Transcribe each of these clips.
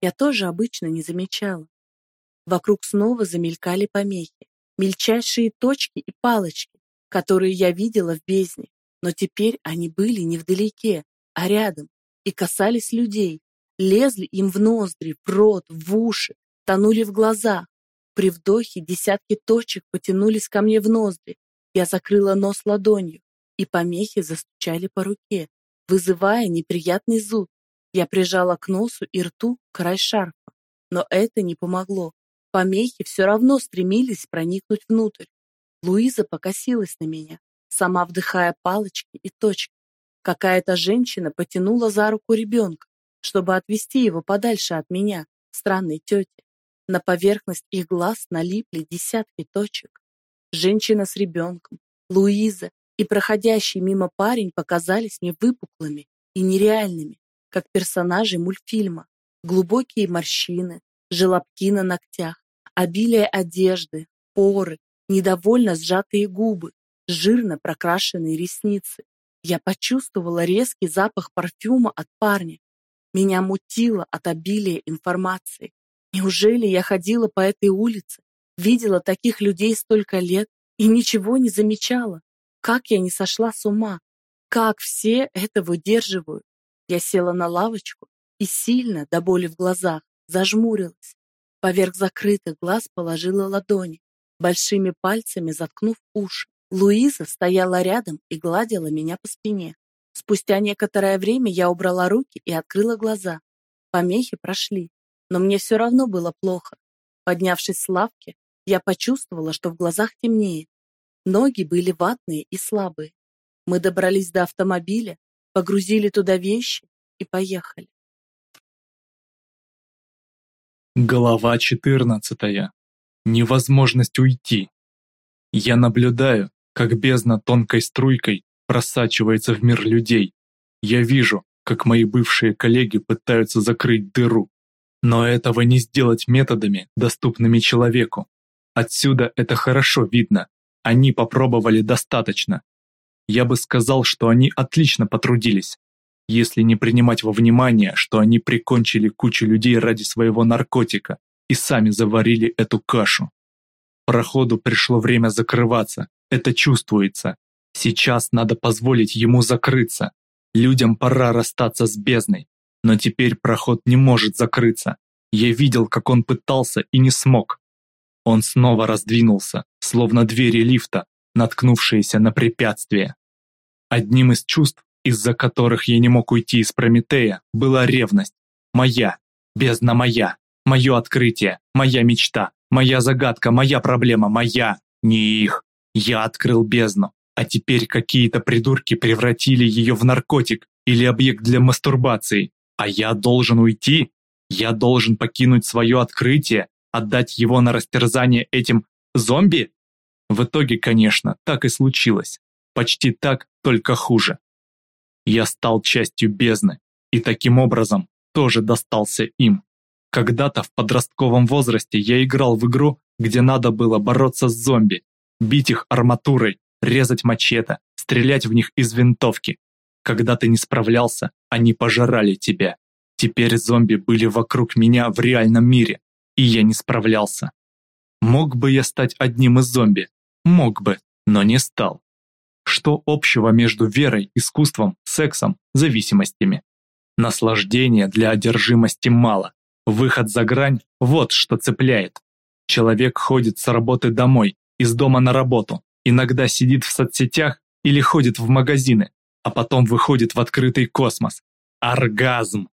я тоже обычно не замечала. Вокруг снова замелькали помехи, мельчайшие точки и палочки, которые я видела в бездне, но теперь они были не вдалеке, а рядом, и касались людей, лезли им в ноздри, в рот, в уши, тонули в глазах. При вдохе десятки точек потянулись ко мне в ноздри. Я закрыла нос ладонью, и помехи застучали по руке, вызывая неприятный зуд. Я прижала к носу и рту край шарфа, но это не помогло. Помехи все равно стремились проникнуть внутрь. Луиза покосилась на меня, сама вдыхая палочки и точки. Какая-то женщина потянула за руку ребенка, чтобы отвести его подальше от меня, странной тети. На поверхность их глаз налипли десятки точек. Женщина с ребенком, Луиза и проходящий мимо парень показались мне выпуклыми и нереальными, как персонажи мультфильма. Глубокие морщины, желобки на ногтях, обилие одежды, поры, недовольно сжатые губы, жирно прокрашенные ресницы. Я почувствовала резкий запах парфюма от парня. Меня мутило от обилия информации. Неужели я ходила по этой улице, видела таких людей столько лет и ничего не замечала? Как я не сошла с ума? Как все это выдерживают? Я села на лавочку и сильно, до боли в глазах, зажмурилась. Поверх закрытых глаз положила ладони, большими пальцами заткнув уши. Луиза стояла рядом и гладила меня по спине. Спустя некоторое время я убрала руки и открыла глаза. Помехи прошли, но мне все равно было плохо. Поднявшись с лавки, я почувствовала, что в глазах темнеет. Ноги были ватные и слабые. Мы добрались до автомобиля, погрузили туда вещи и поехали. Глава 14. Невозможность уйти. Я наблюдаю, как бездна тонкой струйкой просачивается в мир людей. Я вижу, как мои бывшие коллеги пытаются закрыть дыру. Но этого не сделать методами, доступными человеку. Отсюда это хорошо видно. Они попробовали достаточно. Я бы сказал, что они отлично потрудились, если не принимать во внимание, что они прикончили кучу людей ради своего наркотика и сами заварили эту кашу. Проходу пришло время закрываться, это чувствуется. Сейчас надо позволить ему закрыться. Людям пора расстаться с бездной. Но теперь проход не может закрыться. Я видел, как он пытался и не смог. Он снова раздвинулся, словно двери лифта, наткнувшиеся на препятствие. Одним из чувств, из-за которых я не мог уйти из Прометея, была ревность. Моя, бездна моя, мое открытие, моя мечта, моя загадка, моя проблема, моя, не их. Я открыл бездну, а теперь какие-то придурки превратили ее в наркотик или объект для мастурбации. А я должен уйти? Я должен покинуть свое открытие, отдать его на растерзание этим зомби? В итоге, конечно, так и случилось. Почти так, только хуже. Я стал частью бездны, и таким образом тоже достался им. Когда-то в подростковом возрасте я играл в игру, где надо было бороться с зомби, бить их арматурой, резать мачете, стрелять в них из винтовки. Когда ты не справлялся, они пожирали тебя. Теперь зомби были вокруг меня в реальном мире, и я не справлялся. Мог бы я стать одним из зомби? Мог бы, но не стал. Что общего между верой, искусством, сексом, зависимостями? Наслаждения для одержимости мало. Выход за грань – вот что цепляет. Человек ходит с работы домой, из дома на работу, иногда сидит в соцсетях или ходит в магазины, а потом выходит в открытый космос. Оргазм!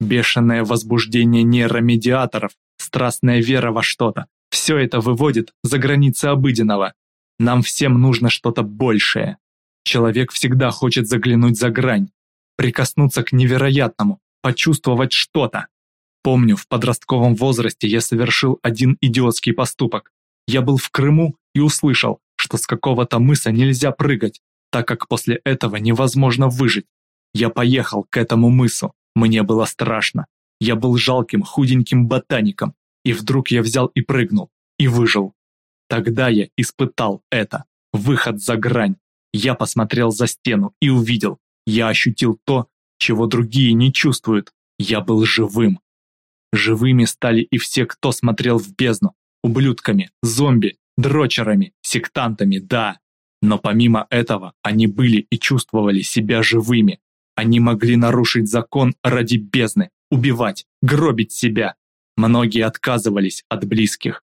Бешеное возбуждение нейромедиаторов, страстная вера во что-то – все это выводит за границы обыденного. Нам всем нужно что-то большее. Человек всегда хочет заглянуть за грань, прикоснуться к невероятному, почувствовать что-то. Помню, в подростковом возрасте я совершил один идиотский поступок. Я был в Крыму и услышал, что с какого-то мыса нельзя прыгать, так как после этого невозможно выжить. Я поехал к этому мысу, мне было страшно. Я был жалким, худеньким ботаником, и вдруг я взял и прыгнул, и выжил. Тогда я испытал это, выход за грань. Я посмотрел за стену и увидел, я ощутил то, чего другие не чувствуют. Я был живым. Живыми стали и все, кто смотрел в бездну. Ублюдками, зомби, дрочерами, сектантами, да. Но помимо этого, они были и чувствовали себя живыми. Они могли нарушить закон ради бездны, убивать, гробить себя. Многие отказывались от близких,